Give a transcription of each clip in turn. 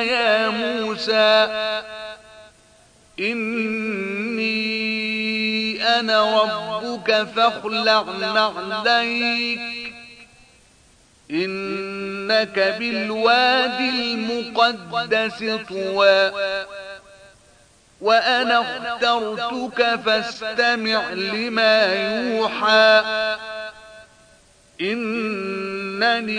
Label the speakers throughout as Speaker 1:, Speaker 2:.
Speaker 1: يا موسى إني أنا ربك فاخلع نعليك إنك بالواد المقدس طوى وأنا اخترتك فاستمع لما يوحى إنني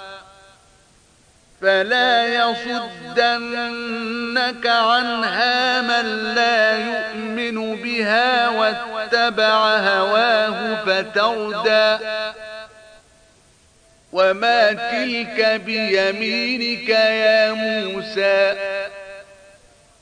Speaker 1: فلا يصدنك عنها من لا يؤمن بها واتبع هواه فتردى. وما تلك بيمينك يا موسى.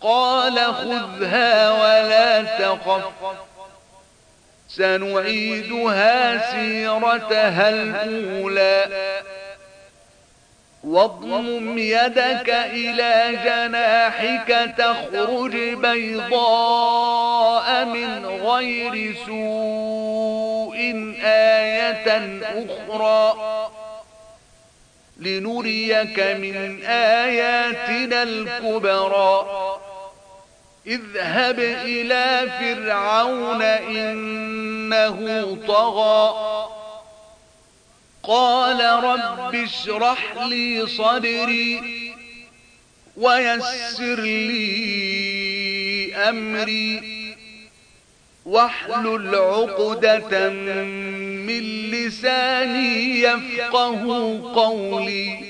Speaker 1: قال خذها ولا تقف سنعيدها سيرتها الأولى. واضمم يدك إلى جناحك تخرج بيضاء من غير سوء آية أخرى. لنريك من آياتنا الكبرى. اذهب إلى فرعون إنه طغى. قال رب اشرح لي صدري ويسر لي أمري. واحلل عقدة من لساني يفقه قولي.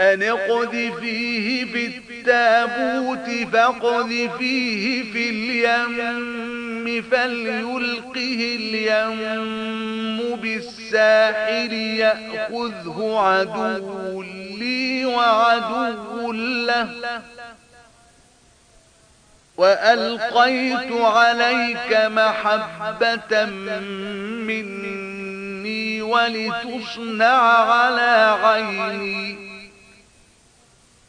Speaker 1: أن اقذفيه في التابوت فاقذفيه في اليم فليلقه اليم بالساحر يأخذه عدو لي وعدو له وألقيت عليك محبة مني ولتصنع على عيني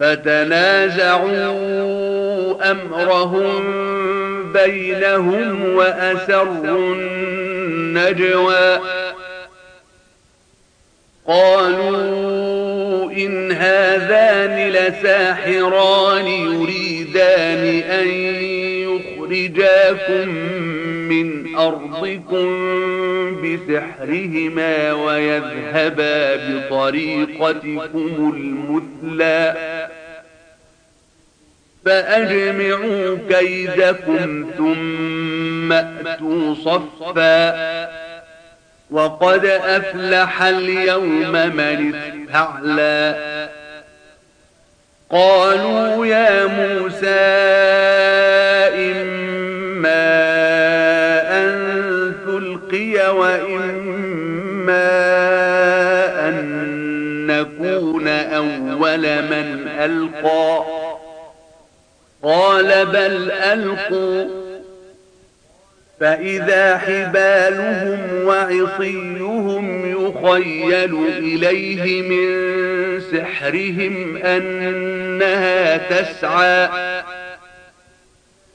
Speaker 1: فتنازعوا أمرهم بينهم وأسروا النجوى. قالوا إن هذان لساحران يريدان أن أخرجاكم من أرضكم بسحرهما ويذهبا بطريقتكم المثلى فأجمعوا كيدكم ثم أتوا صفا وقد أفلح اليوم من استعلى قالوا يا موسى وإما أن نكون أول من ألقى. قال بل ألقوا. فإذا حبالهم وعصيهم يخيل إليه من سحرهم أنها تسعى.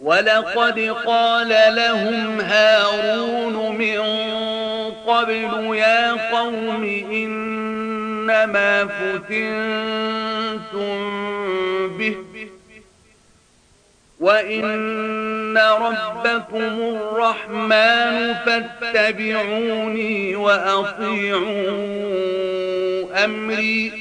Speaker 1: ولقد قال لهم هارون من قبل يا قوم إنما فتنتم به وَإِنَّ رَبَّكُمُ الرَّحْمَنُ فَاتَّبِعُونِي وَأَطِيعُوا أَمْرِي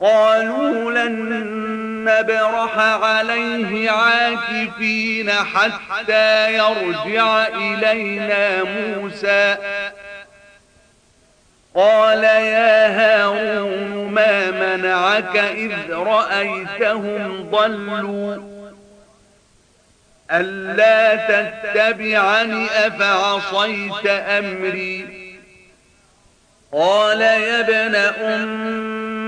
Speaker 1: قَالُوا لَن نبرح عليه عاكفين حتى يرجع إلينا موسى. قال يا هارون ما منعك إذ رأيتهم ضلوا؟ ألا تتبعني أفعصيت أمري؟ قال يا ابن أمي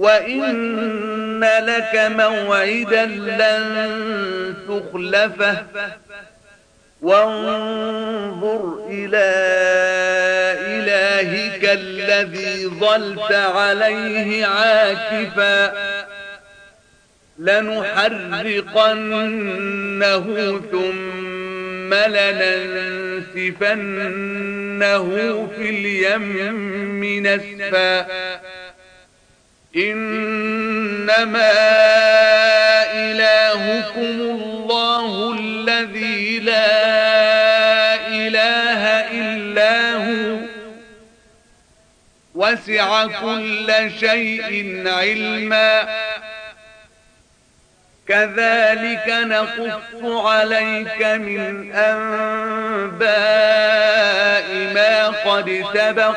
Speaker 1: وَإِنَّ لَكَ مَوْعِدًا لَّن تُخْلَفَهُ وانظر إلى إلهك الذي ظلت عليه عاكفا لنحرقنه ثم لننسفنه في اليم نسفا إنما إلهكم الله الذي لا إله إلا هو. وسع كل شيء علما. كذلك نقص عليك من أنباء ما قد سبق.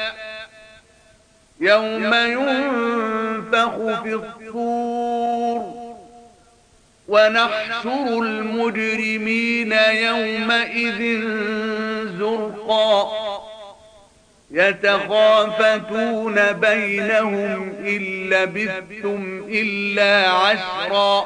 Speaker 1: يوم ينفخ في الصور ونحشر المجرمين يومئذ زرقا يتخافتون بينهم إن لبثتم إلا عشرا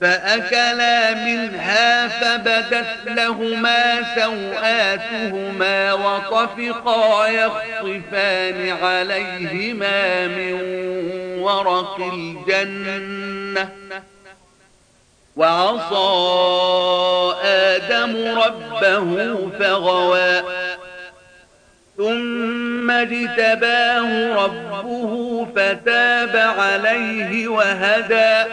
Speaker 1: فأكلا منها فبدت لهما سوآتهما وطفقا يخطفان عليهما من ورق الجنة. وعصى آدم ربه فغوى. ثم جتباه ربه فتاب عليه وهدى.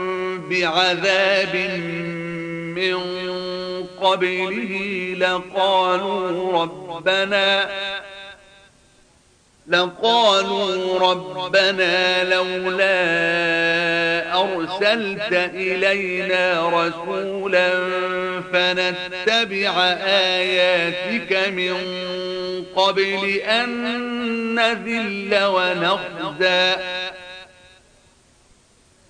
Speaker 1: بعذاب من قبله لقالوا ربنا لقالوا ربنا لولا أرسلت إلينا رسولا فنتبع آياتك من قبل أن نذل ونخزى